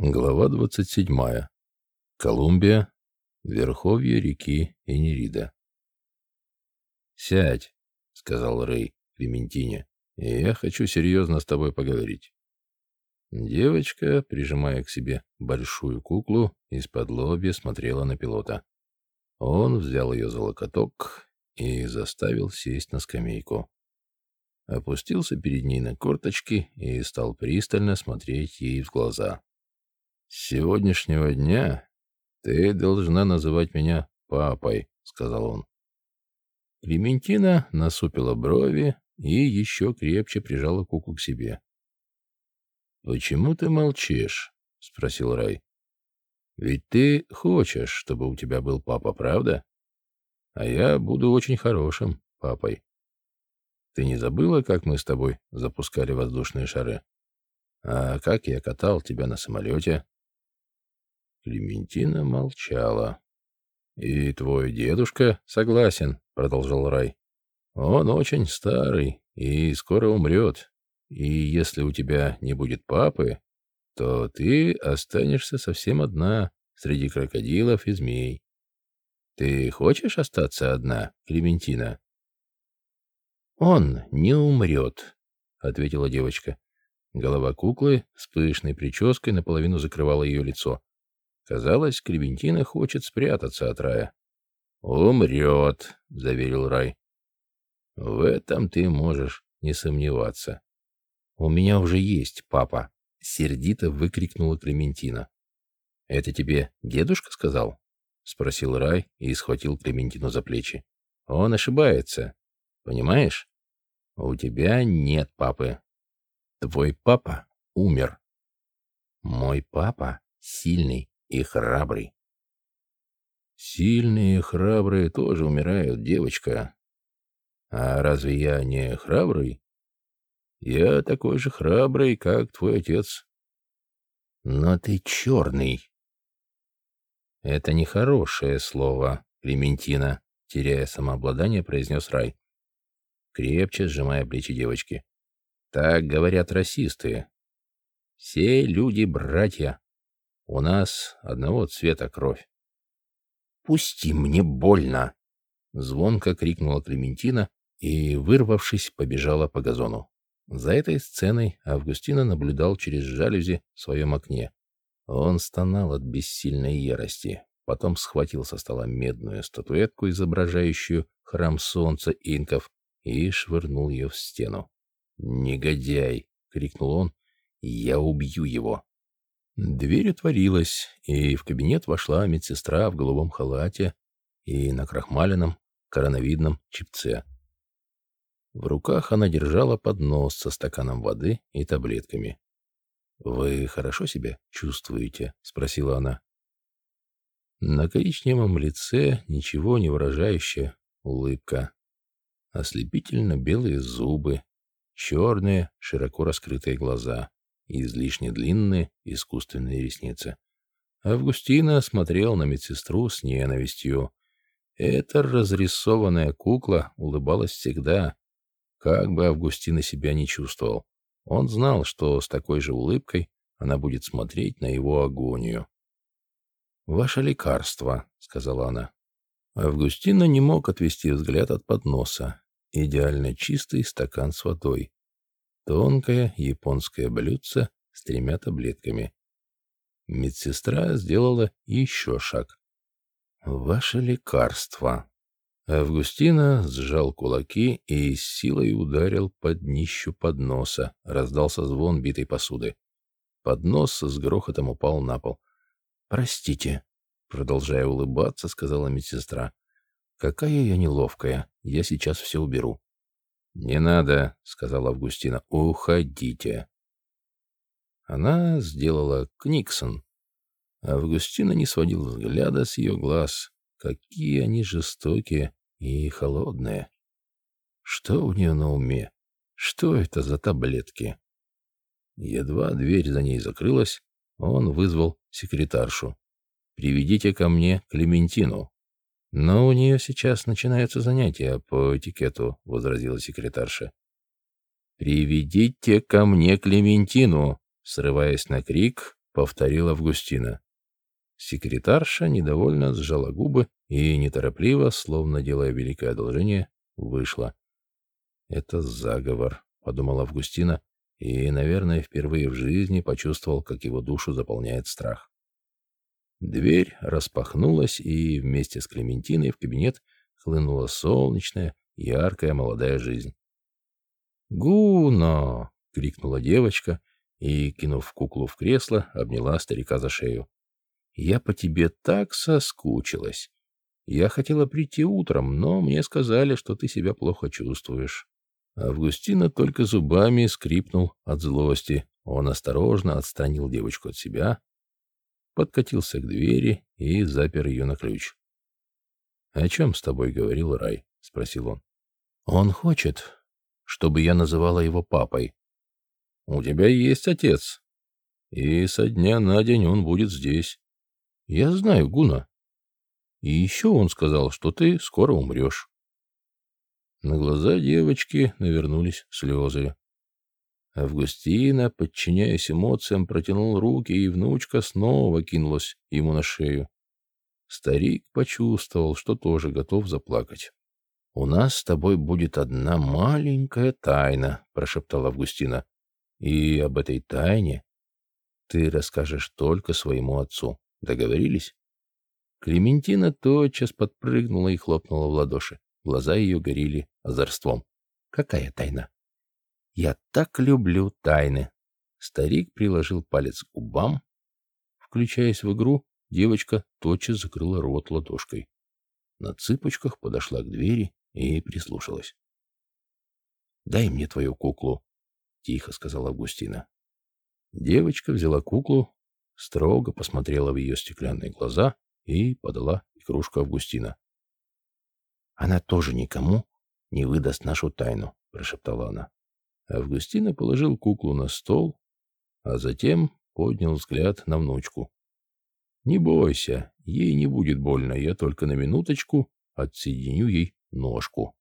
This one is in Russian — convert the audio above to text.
Глава 27. Колумбия. Верховье реки Энерида. «Сядь», — сказал Рэй Клементине, — «и я хочу серьезно с тобой поговорить». Девочка, прижимая к себе большую куклу, из-под лобья смотрела на пилота. Он взял ее за локоток и заставил сесть на скамейку. Опустился перед ней на корточки и стал пристально смотреть ей в глаза. «С сегодняшнего дня ты должна называть меня папой», — сказал он. Клементина насупила брови и еще крепче прижала куклу к себе. «Почему ты молчишь?» — спросил Рай. «Ведь ты хочешь, чтобы у тебя был папа, правда? А я буду очень хорошим папой. Ты не забыла, как мы с тобой запускали воздушные шары? А как я катал тебя на самолете?» Клементина молчала. «И твой дедушка согласен», — продолжал Рай. «Он очень старый и скоро умрет. И если у тебя не будет папы, то ты останешься совсем одна среди крокодилов и змей. Ты хочешь остаться одна, Клементина?» «Он не умрет», — ответила девочка. Голова куклы с пышной прической наполовину закрывала ее лицо. Казалось, Клементина хочет спрятаться от рая. «Умрет», — заверил рай. «В этом ты можешь не сомневаться». «У меня уже есть папа», — сердито выкрикнула Клементина. «Это тебе дедушка сказал?» — спросил Рай и схватил Клементину за плечи. «Он ошибается. Понимаешь? У тебя нет папы. Твой папа умер. Мой папа сильный и храбрый. Сильные и храбрые тоже умирают, девочка. А разве я не храбрый? Я такой же храбрый, как твой отец. Но ты черный. Это нехорошее слово, Клементина, теряя самообладание, произнес Рай, крепче сжимая плечи девочки. Так говорят расисты. Все люди братья. У нас одного цвета кровь. «Пусти, мне больно!» Звонко крикнула Клементина и, вырвавшись, побежала по газону. За этой сценой Августина наблюдал через жалюзи в своем окне. Он стонал от бессильной ярости, потом схватил со стола медную статуэтку, изображающую храм солнца инков, и швырнул ее в стену. «Негодяй!» — крикнул он. «Я убью его!» Дверь отворилась, и в кабинет вошла медсестра в голубом халате и на крахмаленном короновидном чипце. В руках она держала поднос со стаканом воды и таблетками. «Вы хорошо себя чувствуете?» — спросила она. На коричневом лице ничего не выражающая улыбка. Ослепительно белые зубы, черные, широко раскрытые глаза и излишне длинные искусственные ресницы. Августина смотрел на медсестру с ненавистью. Эта разрисованная кукла улыбалась всегда, как бы Августина себя не чувствовал. Он знал, что с такой же улыбкой она будет смотреть на его агонию. «Ваше лекарство», — сказала она. Августина не мог отвести взгляд от подноса. Идеально чистый стакан с водой. Тонкое японское блюдце с тремя таблетками. Медсестра сделала еще шаг. «Ваше лекарство». Августина сжал кулаки и с силой ударил под днищу подноса. Раздался звон битой посуды. Поднос с грохотом упал на пол. «Простите», — продолжая улыбаться, сказала медсестра. «Какая я неловкая. Я сейчас все уберу». «Не надо», — сказала Августина. «Уходите». Она сделала Книксон. Августина не сводил взгляда с ее глаз. Какие они жестокие и холодные. Что у нее на уме? Что это за таблетки? Едва дверь за ней закрылась, он вызвал секретаршу. «Приведите ко мне Клементину». «Но у нее сейчас начинаются занятия по этикету», — возразила секретарша. «Приведите ко мне Клементину», — срываясь на крик, — повторила Августина. Секретарша недовольно сжала губы и неторопливо, словно делая великое одолжение, вышла. «Это заговор», — подумала Августина, и, наверное, впервые в жизни почувствовал, как его душу заполняет страх. Дверь распахнулась, и вместе с Клементиной в кабинет хлынула солнечная, яркая молодая жизнь. «Гуно!» — крикнула девочка и, кинув куклу в кресло, обняла старика за шею. «Я по тебе так соскучилась. Я хотела прийти утром, но мне сказали, что ты себя плохо чувствуешь». Августина только зубами скрипнул от злости. Он осторожно отстранил девочку от себя, подкатился к двери и запер ее на ключ. «О чем с тобой говорил Рай?» — спросил он. «Он хочет, чтобы я называла его папой». «У тебя есть отец, и со дня на день он будет здесь». «Я знаю Гуна. И еще он сказал, что ты скоро умрешь». На глаза девочки навернулись слезы. Августина, подчиняясь эмоциям, протянул руки, и внучка снова кинулась ему на шею. Старик почувствовал, что тоже готов заплакать. «У нас с тобой будет одна маленькая тайна», — прошептала Августина. «И об этой тайне ты расскажешь только своему отцу. Договорились?» Клементина тотчас подпрыгнула и хлопнула в ладоши. Глаза ее горели озорством. «Какая тайна?» Я так люблю тайны. Старик приложил палец к губам. Включаясь в игру, девочка тотчас закрыла рот ладошкой. На цыпочках подошла к двери и прислушалась. «Дай мне твою куклу», — тихо сказала Августина. Девочка взяла куклу, строго посмотрела в ее стеклянные глаза и подала игрушку Августина. «Она тоже никому не выдаст нашу тайну», — прошептала она. Августина положил куклу на стол, а затем поднял взгляд на внучку. «Не бойся, ей не будет больно, я только на минуточку отсоединю ей ножку».